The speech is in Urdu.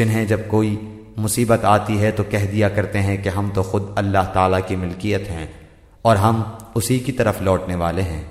جنہیں جب کوئی مصیبت آتی ہے تو کہہ دیا کرتے ہیں کہ ہم تو خود اللہ تعالیٰ کی ملکیت ہیں اور ہم اسی کی طرف لوٹنے والے ہیں۔